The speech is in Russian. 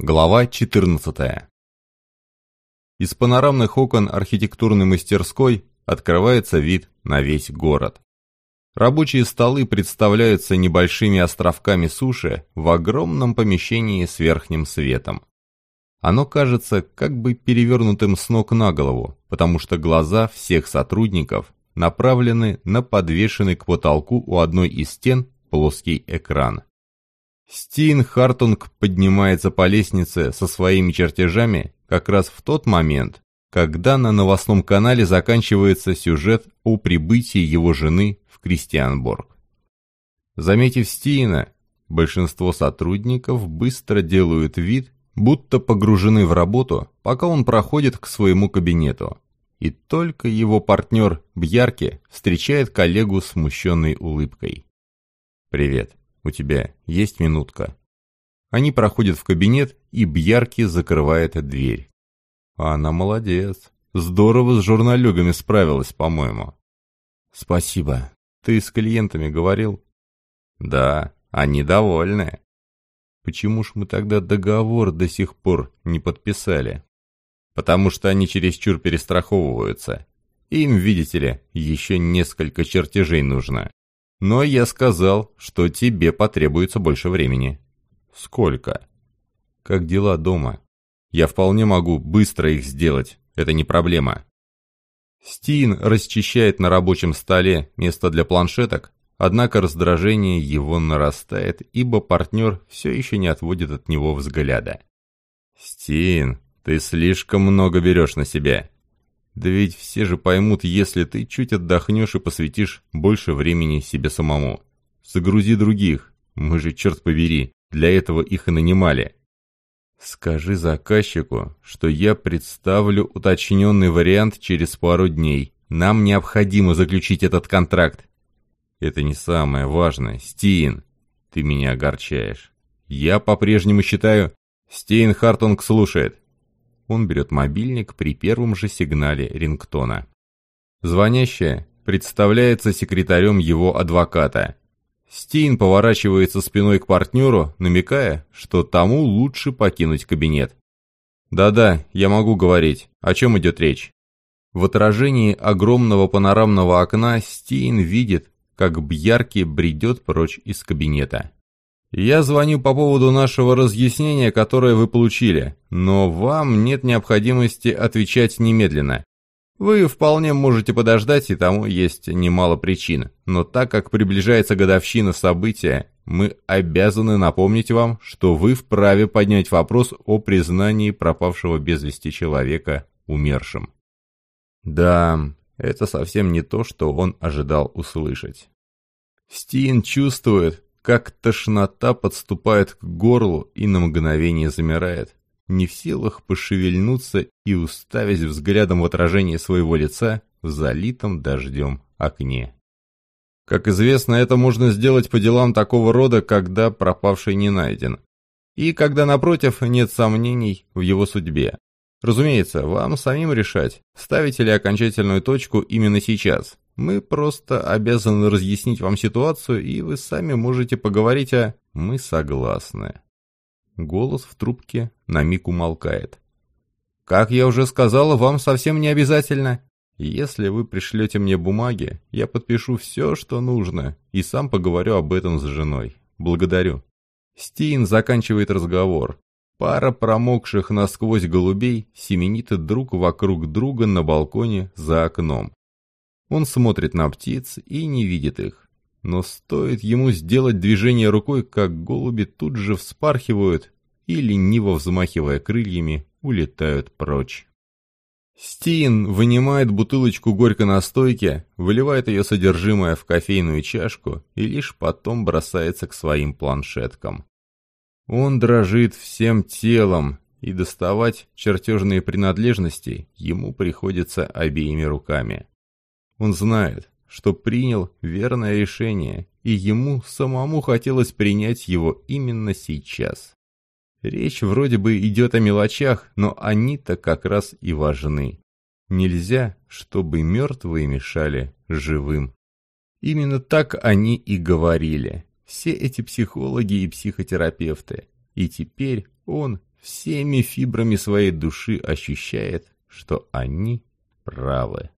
Глава 14. Из панорамных окон архитектурной мастерской открывается вид на весь город. Рабочие столы представляются небольшими островками суши в огромном помещении с верхним светом. Оно кажется как бы перевернутым с ног на голову, потому что глаза всех сотрудников направлены на подвешенный к потолку у одной из стен плоский экран. Стин Хартунг поднимается по лестнице со своими чертежами как раз в тот момент, когда на новостном канале заканчивается сюжет о прибытии его жены в Кристианборг. Заметив Стина, большинство сотрудников быстро делают вид, будто погружены в работу, пока он проходит к своему кабинету. И только его партнер Бьярки встречает коллегу смущенной улыбкой. «Привет», у тебя есть минутка?» Они проходят в кабинет, и Бьярки закрывает дверь. Она молодец. Здорово с журналюгами справилась, по-моему. Спасибо. Ты с клиентами говорил? Да, они довольны. Почему ж мы тогда договор до сих пор не подписали? Потому что они чересчур перестраховываются. Им, видите ли, еще несколько чертежей нужно. Но я сказал, что тебе потребуется больше времени. Сколько? Как дела дома? Я вполне могу быстро их сделать, это не проблема. Стин расчищает на рабочем столе место для планшеток, однако раздражение его нарастает, ибо партнер все еще не отводит от него взгляда. «Стин, ты слишком много берешь на себя. Да ведь все же поймут, если ты чуть отдохнешь и посвятишь больше времени себе самому. Загрузи других. Мы же, черт побери, для этого их и нанимали. Скажи заказчику, что я представлю уточненный вариант через пару дней. Нам необходимо заключить этот контракт. Это не самое важное. Стиин, ты меня огорчаешь. Я по-прежнему считаю... Стиин Хартунг слушает. Он берет мобильник при первом же сигнале рингтона. Звонящая представляется секретарем его адвоката. Стейн поворачивается спиной к партнеру, намекая, что тому лучше покинуть кабинет. «Да-да, я могу говорить. О чем идет речь?» В отражении огромного панорамного окна Стейн видит, как Бьярки бредет прочь из кабинета. Я звоню по поводу нашего разъяснения, которое вы получили, но вам нет необходимости отвечать немедленно. Вы вполне можете подождать, и тому есть немало причин. Но так как приближается годовщина события, мы обязаны напомнить вам, что вы вправе поднять вопрос о признании пропавшего без вести человека умершим. Да, это совсем не то, что он ожидал услышать. Стин чувствует, как тошнота подступает к горлу и на мгновение замирает, не в силах пошевельнуться и уставясь взглядом в отражение своего лица в залитом дождем окне. Как известно, это можно сделать по делам такого рода, когда пропавший не найден. И когда, напротив, нет сомнений в его судьбе. Разумеется, вам самим решать, ставите ли окончательную точку именно сейчас, мы просто обязаны разъяснить вам ситуацию, и вы сами можете поговорить о «мы согласны». Голос в трубке на миг умолкает. «Как я уже сказала, вам совсем не обязательно. Если вы пришлете мне бумаги, я подпишу все, что нужно, и сам поговорю об этом с женой. Благодарю». Стин заканчивает разговор. Пара промокших насквозь голубей семенит друг вокруг друга на балконе за окном. Он смотрит на птиц и не видит их. Но стоит ему сделать движение рукой, как голуби тут же вспархивают и, лениво взмахивая крыльями, улетают прочь. Стин вынимает бутылочку горькой настойки, выливает ее содержимое в кофейную чашку и лишь потом бросается к своим планшеткам. Он дрожит всем телом, и доставать чертежные принадлежности ему приходится обеими руками. Он знает, что принял верное решение, и ему самому хотелось принять его именно сейчас. Речь вроде бы идет о мелочах, но они-то как раз и важны. Нельзя, чтобы мертвые мешали живым. Именно так они и говорили, все эти психологи и психотерапевты. И теперь он всеми фибрами своей души ощущает, что они правы.